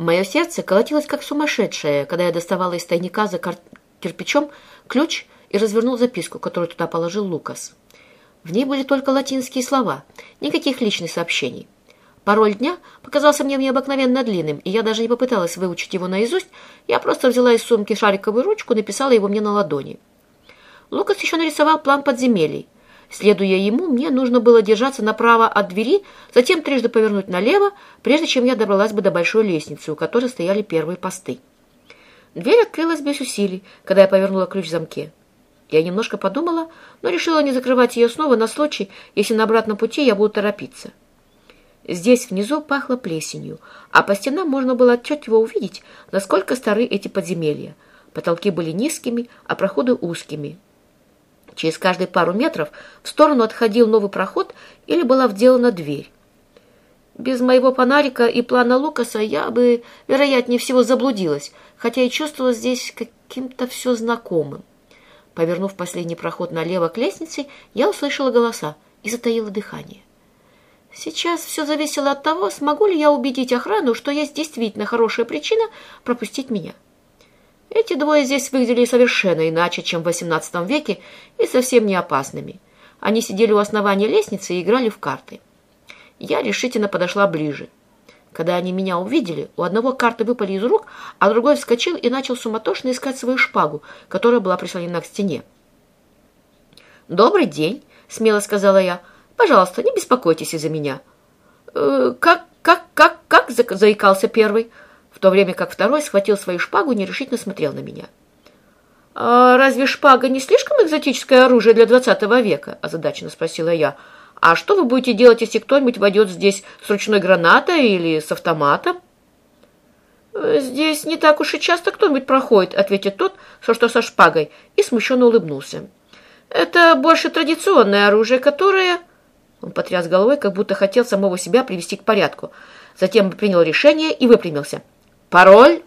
Мое сердце колотилось как сумасшедшее, когда я доставала из тайника за кирпичом ключ и развернул записку, которую туда положил Лукас. В ней были только латинские слова, никаких личных сообщений. Пароль дня показался мне необыкновенно длинным, и я даже не попыталась выучить его наизусть, я просто взяла из сумки шариковую ручку и написала его мне на ладони. Лукас еще нарисовал план подземелий. Следуя ему, мне нужно было держаться направо от двери, затем трижды повернуть налево, прежде чем я добралась бы до большой лестницы, у которой стояли первые посты. Дверь открылась без усилий, когда я повернула ключ в замке. Я немножко подумала, но решила не закрывать ее снова на случай, если на обратном пути я буду торопиться. Здесь внизу пахло плесенью, а по стенам можно было отчетливо увидеть, насколько стары эти подземелья. Потолки были низкими, а проходы узкими. Через каждые пару метров в сторону отходил новый проход или была вделана дверь. Без моего фонарика и плана Лукаса я бы, вероятнее всего, заблудилась, хотя и чувствовала здесь каким-то все знакомым. Повернув последний проход налево к лестнице, я услышала голоса и затаила дыхание. Сейчас все зависело от того, смогу ли я убедить охрану, что есть действительно хорошая причина пропустить меня. Эти двое здесь выглядели совершенно иначе, чем в XVIII веке, и совсем не опасными. Они сидели у основания лестницы и играли в карты. Я решительно подошла ближе. Когда они меня увидели, у одного карты выпали из рук, а другой вскочил и начал суматошно искать свою шпагу, которая была прислонена к стене. «Добрый день», — смело сказала я. «Пожалуйста, не беспокойтесь из-за меня». «Э, «Как, как, как, как?» — заикался первый, то время как второй схватил свою шпагу и нерешительно смотрел на меня. «А разве шпага не слишком экзотическое оружие для двадцатого века?» — озадаченно спросила я. А что вы будете делать, если кто-нибудь войдет здесь с ручной гранатой или с автоматом? «Здесь не так уж и часто кто-нибудь проходит», — ответит тот, что, что со шпагой, и смущенно улыбнулся. «Это больше традиционное оружие, которое...» Он потряс головой, как будто хотел самого себя привести к порядку. Затем принял решение и выпрямился. «Пароль